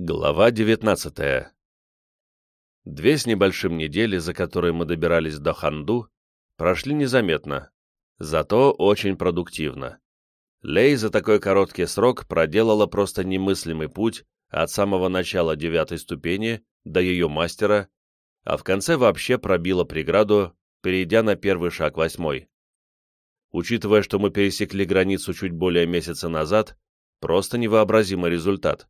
Глава 19 Две с небольшим недели, за которые мы добирались до Ханду, прошли незаметно, зато очень продуктивно. Лей за такой короткий срок проделала просто немыслимый путь от самого начала девятой ступени до ее мастера, а в конце вообще пробила преграду, перейдя на первый шаг восьмой. Учитывая, что мы пересекли границу чуть более месяца назад, просто невообразимый результат.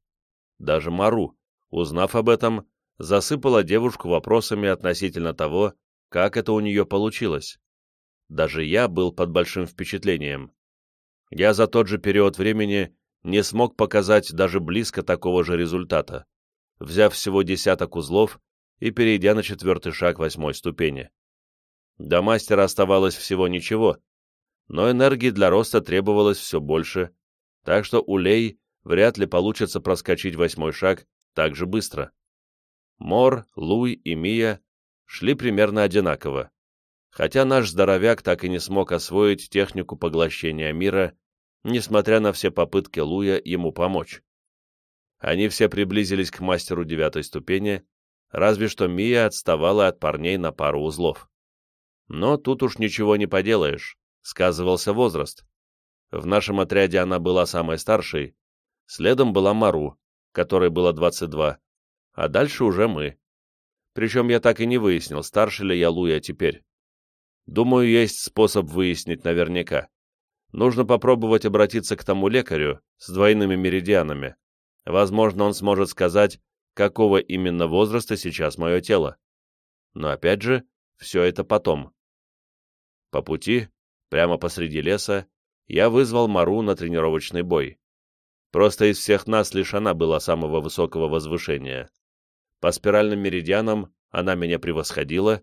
Даже Мару, узнав об этом, засыпала девушку вопросами относительно того, как это у нее получилось. Даже я был под большим впечатлением. Я за тот же период времени не смог показать даже близко такого же результата, взяв всего десяток узлов и перейдя на четвертый шаг восьмой ступени. До мастера оставалось всего ничего, но энергии для роста требовалось все больше, так что у Лей вряд ли получится проскочить восьмой шаг так же быстро. Мор, Луй и Мия шли примерно одинаково, хотя наш здоровяк так и не смог освоить технику поглощения мира, несмотря на все попытки Луя ему помочь. Они все приблизились к мастеру девятой ступени, разве что Мия отставала от парней на пару узлов. Но тут уж ничего не поделаешь, сказывался возраст. В нашем отряде она была самой старшей, Следом была Мару, которой было 22, а дальше уже мы. Причем я так и не выяснил, старше ли я Луя теперь. Думаю, есть способ выяснить наверняка. Нужно попробовать обратиться к тому лекарю с двойными меридианами. Возможно, он сможет сказать, какого именно возраста сейчас мое тело. Но опять же, все это потом. По пути, прямо посреди леса, я вызвал Мару на тренировочный бой. Просто из всех нас лишь она была самого высокого возвышения. По спиральным меридианам она меня превосходила,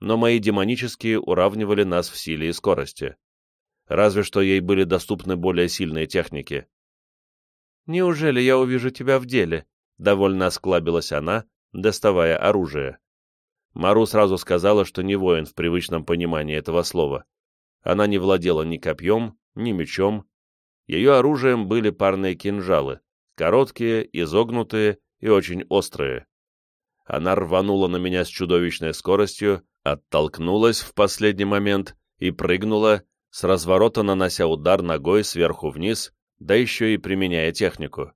но мои демонические уравнивали нас в силе и скорости. Разве что ей были доступны более сильные техники. «Неужели я увижу тебя в деле?» — довольно осклабилась она, доставая оружие. Мару сразу сказала, что не воин в привычном понимании этого слова. Она не владела ни копьем, ни мечом, ее оружием были парные кинжалы, короткие, изогнутые и очень острые. Она рванула на меня с чудовищной скоростью, оттолкнулась в последний момент и прыгнула, с разворота нанося удар ногой сверху вниз, да еще и применяя технику.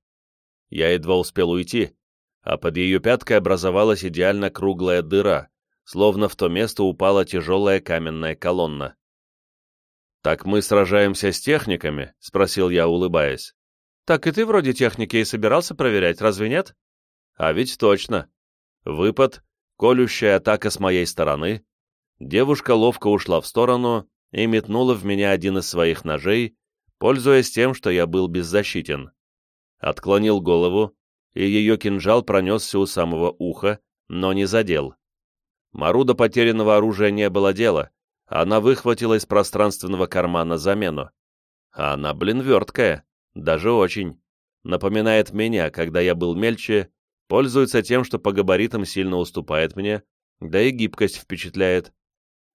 Я едва успел уйти, а под ее пяткой образовалась идеально круглая дыра, словно в то место упала тяжелая каменная колонна. «Так мы сражаемся с техниками?» — спросил я, улыбаясь. «Так и ты вроде техники и собирался проверять, разве нет?» «А ведь точно. Выпад, колющая атака с моей стороны. Девушка ловко ушла в сторону и метнула в меня один из своих ножей, пользуясь тем, что я был беззащитен. Отклонил голову, и ее кинжал пронесся у самого уха, но не задел. Маруда потерянного оружия не было дела, она выхватила из пространственного кармана замену. Она, блин, верткая, даже очень. Напоминает меня, когда я был мельче, пользуется тем, что по габаритам сильно уступает мне, да и гибкость впечатляет.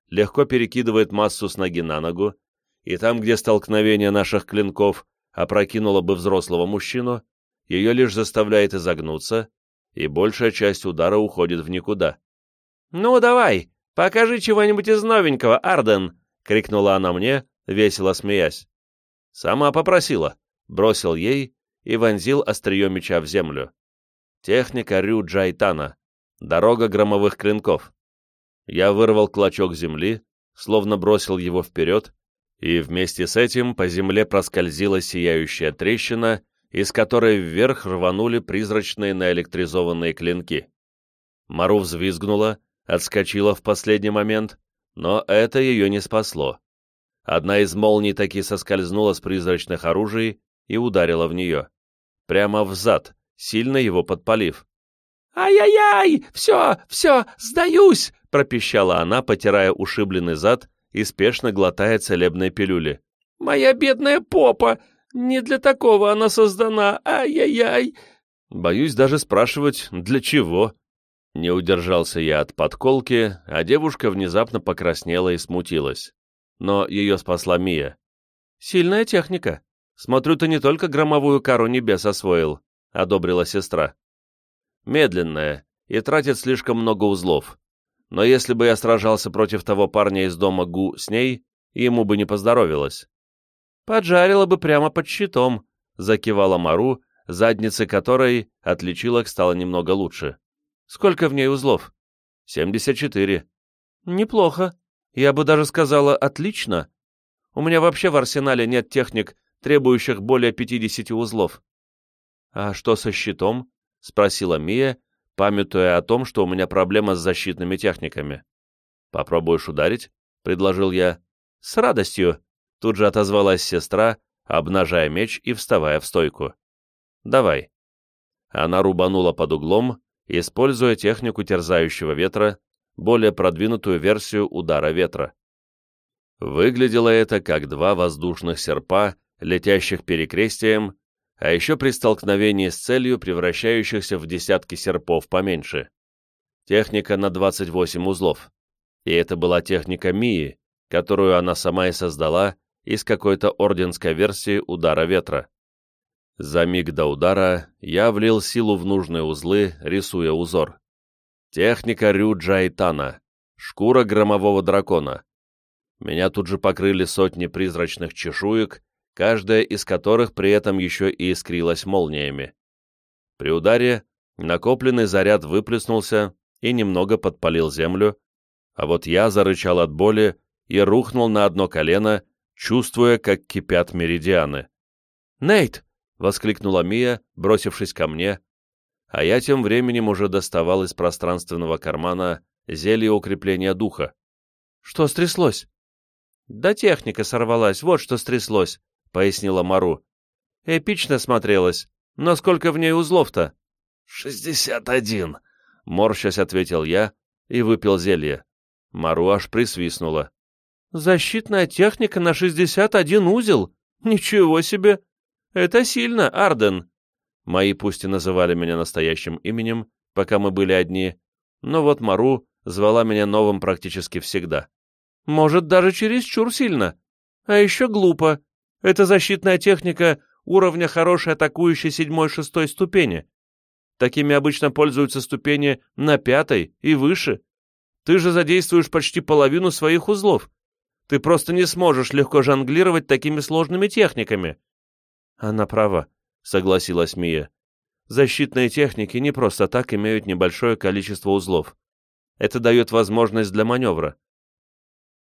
Легко перекидывает массу с ноги на ногу, и там, где столкновение наших клинков опрокинуло бы взрослого мужчину, ее лишь заставляет изогнуться, и большая часть удара уходит в никуда. «Ну, давай, «Покажи чего-нибудь из новенького, Арден!» — крикнула она мне, весело смеясь. «Сама попросила», — бросил ей и вонзил острие меча в землю. Техника Рю Джайтана. Дорога громовых клинков. Я вырвал клочок земли, словно бросил его вперед, и вместе с этим по земле проскользила сияющая трещина, из которой вверх рванули призрачные наэлектризованные клинки. Мару взвизгнула, отскочила в последний момент, но это ее не спасло. Одна из молний таки соскользнула с призрачных оружий и ударила в нее. Прямо в зад, сильно его подпалив. «Ай-яй-яй! Все, все, сдаюсь!» — пропищала она, потирая ушибленный зад и спешно глотая целебные пилюли. «Моя бедная попа! Не для такого она создана! Ай-яй-яй!» Боюсь даже спрашивать, для чего. Не удержался я от подколки, а девушка внезапно покраснела и смутилась. Но ее спасла Мия. «Сильная техника. Смотрю, ты не только громовую кару небес освоил», — одобрила сестра. медленная и тратит слишком много узлов. Но если бы я сражался против того парня из дома Гу с ней, ему бы не поздоровилось. «Поджарила бы прямо под щитом», — закивала Мару, задницы которой от лечилок стало немного лучше. «Сколько в ней узлов?» «Семьдесят четыре». «Неплохо. Я бы даже сказала, отлично. У меня вообще в арсенале нет техник, требующих более пятидесяти узлов». «А что со щитом?» — спросила Мия, памятуя о том, что у меня проблема с защитными техниками. «Попробуешь ударить?» — предложил я. «С радостью!» — тут же отозвалась сестра, обнажая меч и вставая в стойку. «Давай». Она рубанула под углом, используя технику терзающего ветра, более продвинутую версию удара ветра. Выглядело это как два воздушных серпа, летящих перекрестием, а еще при столкновении с целью, превращающихся в десятки серпов поменьше. Техника на 28 узлов. И это была техника Мии, которую она сама и создала из какой-то орденской версии удара ветра. За миг до удара я влил силу в нужные узлы, рисуя узор. Техника Рюджа Тана. Шкура громового дракона. Меня тут же покрыли сотни призрачных чешуек, каждая из которых при этом еще и искрилась молниями. При ударе накопленный заряд выплеснулся и немного подпалил землю, а вот я зарычал от боли и рухнул на одно колено, чувствуя, как кипят меридианы. «Нейт!» — воскликнула Мия, бросившись ко мне, а я тем временем уже доставал из пространственного кармана зелье укрепления духа. «Что стряслось?» «Да техника сорвалась, вот что стряслось», — пояснила Мару. «Эпично смотрелось. Но сколько в ней узлов-то?» «Шестьдесят один», — морщась ответил я и выпил зелье. Мару аж присвистнула. «Защитная техника на шестьдесят один узел? Ничего себе! Это сильно, Арден!» Мои пусть и называли меня настоящим именем, пока мы были одни, но вот Мару звала меня новым практически всегда. «Может, даже чересчур сильно. А еще глупо. Это защитная техника уровня хорошей атакующей седьмой-шестой ступени. Такими обычно пользуются ступени на пятой и выше. Ты же задействуешь почти половину своих узлов. Ты просто не сможешь легко жонглировать такими сложными техниками. Она права, согласилась Мия. Защитные техники не просто так имеют небольшое количество узлов. Это дает возможность для маневра.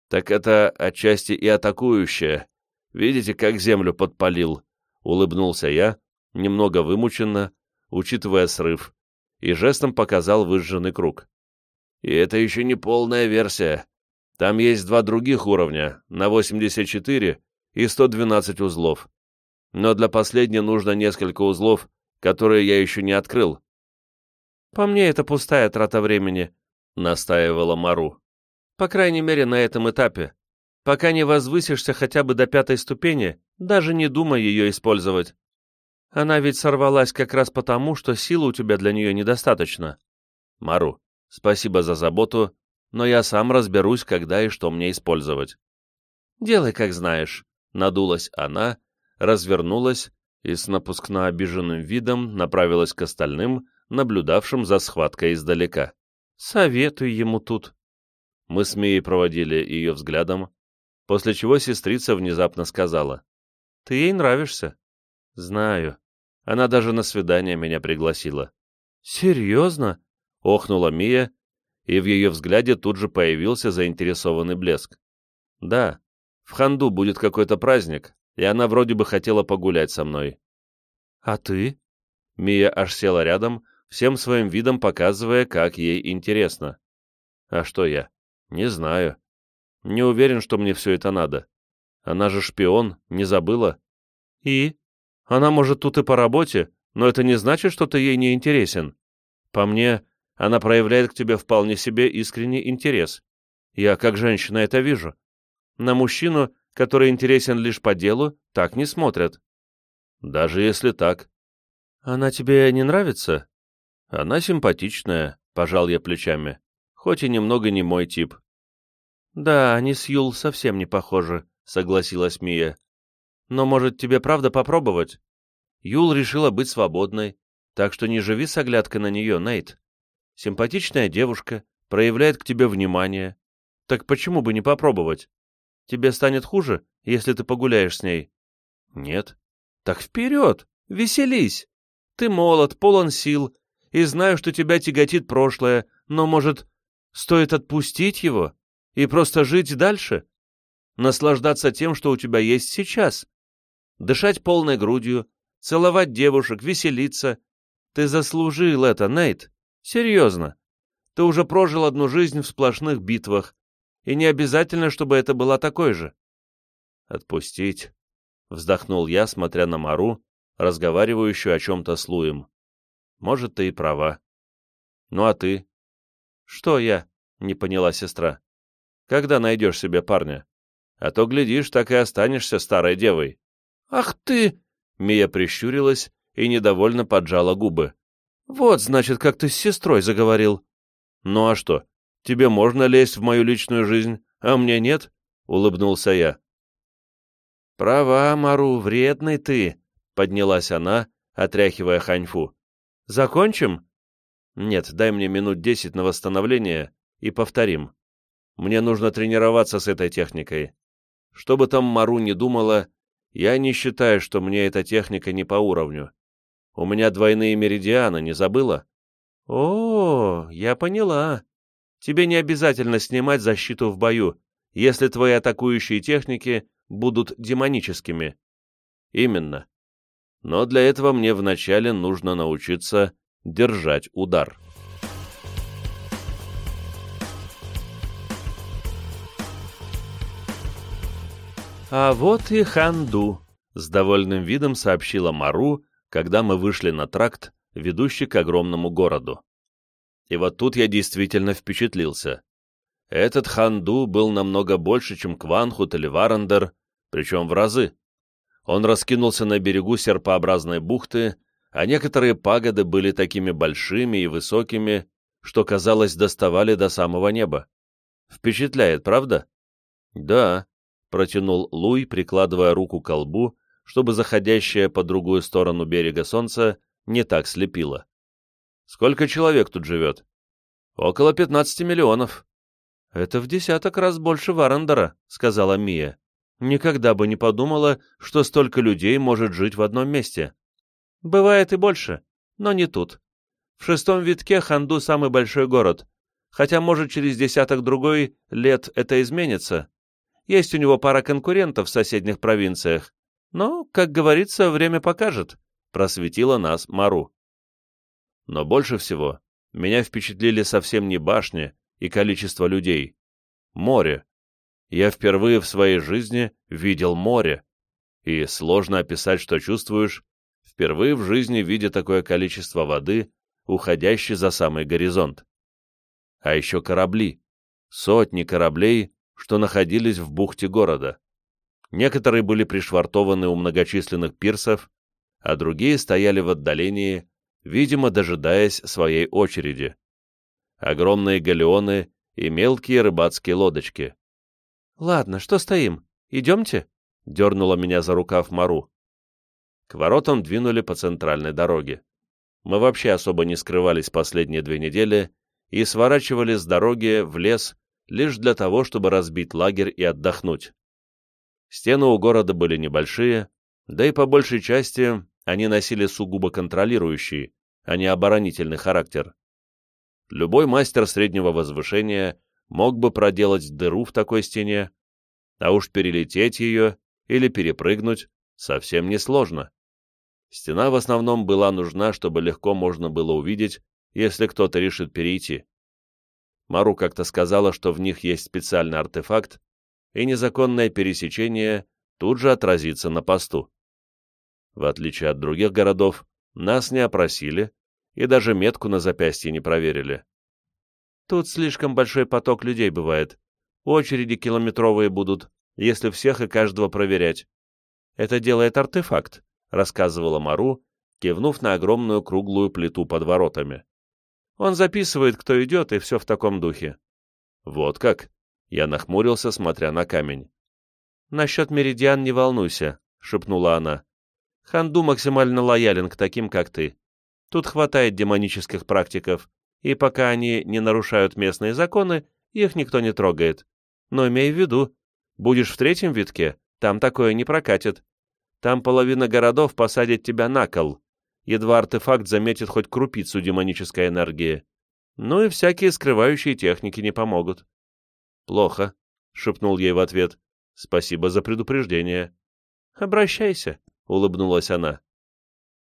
Так это отчасти и атакующая, Видите, как землю подпалил?» — улыбнулся я, немного вымученно, учитывая срыв, и жестом показал выжженный круг. «И это еще не полная версия. Там есть два других уровня, на 84 и 112 узлов. Но для последней нужно несколько узлов, которые я еще не открыл». «По мне это пустая трата времени», — настаивала Мару. «По крайней мере, на этом этапе. Пока не возвысишься хотя бы до пятой ступени, даже не думай ее использовать. Она ведь сорвалась как раз потому, что силы у тебя для нее недостаточно. Мару, спасибо за заботу, но я сам разберусь, когда и что мне использовать. Делай, как знаешь. Надулась она, развернулась и с напускно обиженным видом направилась к остальным, наблюдавшим за схваткой издалека. Советую ему тут. Мы с Мией проводили ее взглядом, после чего сестрица внезапно сказала. «Ты ей нравишься?» «Знаю. Она даже на свидание меня пригласила». «Серьезно?» — охнула Мия, и в ее взгляде тут же появился заинтересованный блеск. «Да, в Ханду будет какой-то праздник, и она вроде бы хотела погулять со мной». «А ты?» Мия аж села рядом, всем своим видом показывая, как ей интересно. «А что я? Не знаю. Не уверен, что мне все это надо. Она же шпион, не забыла. И? Она может тут и по работе, но это не значит, что ты ей не интересен. По мне, она проявляет к тебе вполне себе искренний интерес. Я, как женщина, это вижу. На мужчину, который интересен лишь по делу, так не смотрят. Даже если так. Она тебе не нравится? Она симпатичная, пожал я плечами, хоть и немного не мой тип. «Да, они с Юл совсем не похожи», — согласилась Мия. «Но, может, тебе правда попробовать?» Юл решила быть свободной, Так что не живи с оглядкой на нее, Нейт. Симпатичная девушка, проявляет к тебе внимание. Так почему бы не попробовать? Тебе станет хуже, если ты погуляешь с ней? Нет. Так вперед, веселись. Ты молод, полон сил, и знаю, что тебя тяготит прошлое, но, может, стоит отпустить его и просто жить дальше? Наслаждаться тем, что у тебя есть сейчас? Дышать полной грудью, целовать девушек, веселиться. Ты заслужил это, Нейт. Серьезно. Ты уже прожил одну жизнь в сплошных битвах, и не обязательно, чтобы это была такой же. Отпустить. Вздохнул я, смотря на Мару, разговаривающую о чем-то с Луем. Может, ты и права. Ну а ты? Что я? Не поняла сестра. Когда найдешь себе парня? А то, глядишь, так и останешься старой девой. Ах ты! Мия прищурилась и недовольно поджала губы. Вот, значит, как ты с сестрой заговорил. Ну а что, тебе можно лезть в мою личную жизнь, а мне нет? Улыбнулся я. Права, Мару, вредный ты, поднялась она, отряхивая ханьфу. Закончим? Нет, дай мне минут десять на восстановление и повторим. Мне нужно тренироваться с этой техникой. Что бы там Мару не думала, я не считаю, что мне эта техника не по уровню. У меня двойные меридианы, не забыла? О, я поняла. Тебе не обязательно снимать защиту в бою, если твои атакующие техники будут демоническими. Именно. Но для этого мне вначале нужно научиться держать удар. «А вот и Ханду», — с довольным видом сообщила Мару, когда мы вышли на тракт, ведущий к огромному городу. И вот тут я действительно впечатлился. Этот Ханду был намного больше, чем Кванхут или Варандер, причем в разы. Он раскинулся на берегу серпообразной бухты, а некоторые пагоды были такими большими и высокими, что, казалось, доставали до самого неба. Впечатляет, правда? Да, протянул Луй, прикладывая руку к колбу, чтобы заходящее по другую сторону берега солнце не так слепило. Сколько человек тут живет? Около 15 миллионов. Это в десяток раз больше Варандера, сказала Мия. Никогда бы не подумала, что столько людей может жить в одном месте. Бывает и больше, но не тут. В шестом витке Ханду самый большой город, хотя, может, через десяток-другой лет это изменится. Есть у него пара конкурентов в соседних провинциях. Но, как говорится, время покажет, — просветила нас Мару. Но больше всего меня впечатлили совсем не башни и количество людей. Море. Я впервые в своей жизни видел море. И сложно описать, что чувствуешь, впервые в жизни видя такое количество воды, уходящей за самый горизонт. А еще корабли. Сотни кораблей, что находились в бухте города. Некоторые были пришвартованы у многочисленных пирсов, а другие стояли в отдалении, видимо, дожидаясь своей очереди. Огромные галеоны и мелкие рыбацкие лодочки. «Ладно, что стоим? Идемте?» — дернула меня за рукав Мару. К воротам двинули по центральной дороге. Мы вообще особо не скрывались последние две недели и сворачивали с дороги в лес лишь для того, чтобы разбить лагерь и отдохнуть. Стены у города были небольшие, да и по большей части они носили сугубо контролирующий, а не оборонительный характер. Любой мастер среднего возвышения мог бы проделать дыру в такой стене, а уж перелететь ее или перепрыгнуть совсем несложно. Стена в основном была нужна, чтобы легко можно было увидеть, если кто-то решит перейти. Мару как-то сказала, что в них есть специальный артефакт, и незаконное пересечение тут же отразится на посту. В отличие от других городов, нас не опросили и даже метку на запястье не проверили. Тут слишком большой поток людей бывает. Очереди километровые будут, если всех и каждого проверять. Это делает артефакт, рассказывала Мару, кивнув на огромную круглую плиту под воротами. Он записывает, кто идет, и все в таком духе. Вот как? Я нахмурился, смотря на камень. Насчет меридиан не волнуйся, шепнула она. Ханду максимально лоялен к таким, как ты. Тут хватает демонических практиков, и пока они не нарушают местные законы, их никто не трогает. Но имей в виду, будешь в третьем витке, там такое не прокатит. Там половина городов посадит тебя на кол. Едва артефакт заметит хоть крупицу демонической энергии. Ну и всякие скрывающие техники не помогут. «Плохо», — шепнул ей в ответ. «Спасибо за предупреждение». «Обращайся», — улыбнулась она.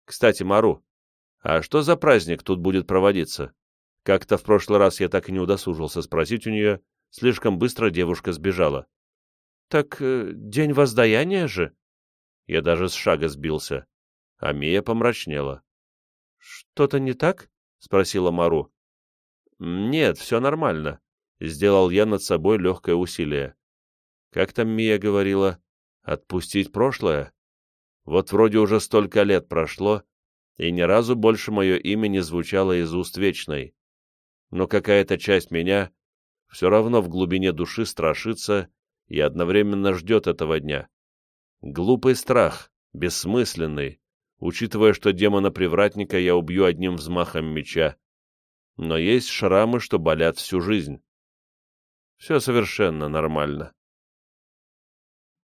«Кстати, Мару, а что за праздник тут будет проводиться?» Как-то в прошлый раз я так и не удосужился спросить у нее, слишком быстро девушка сбежала. «Так э, день воздаяния же?» Я даже с шага сбился. А Мия помрачнела. «Что-то не так?» — спросила Мару. «Нет, все нормально», — сделал я над собой легкое усилие. «Как там Мия говорила? Отпустить прошлое? Вот вроде уже столько лет прошло, и ни разу больше мое имя не звучало из уст Вечной. Но какая-то часть меня все равно в глубине души страшится и одновременно ждет этого дня. Глупый страх, бессмысленный, учитывая, что демона-привратника я убью одним взмахом меча. Но есть шрамы, что болят всю жизнь. Все совершенно нормально.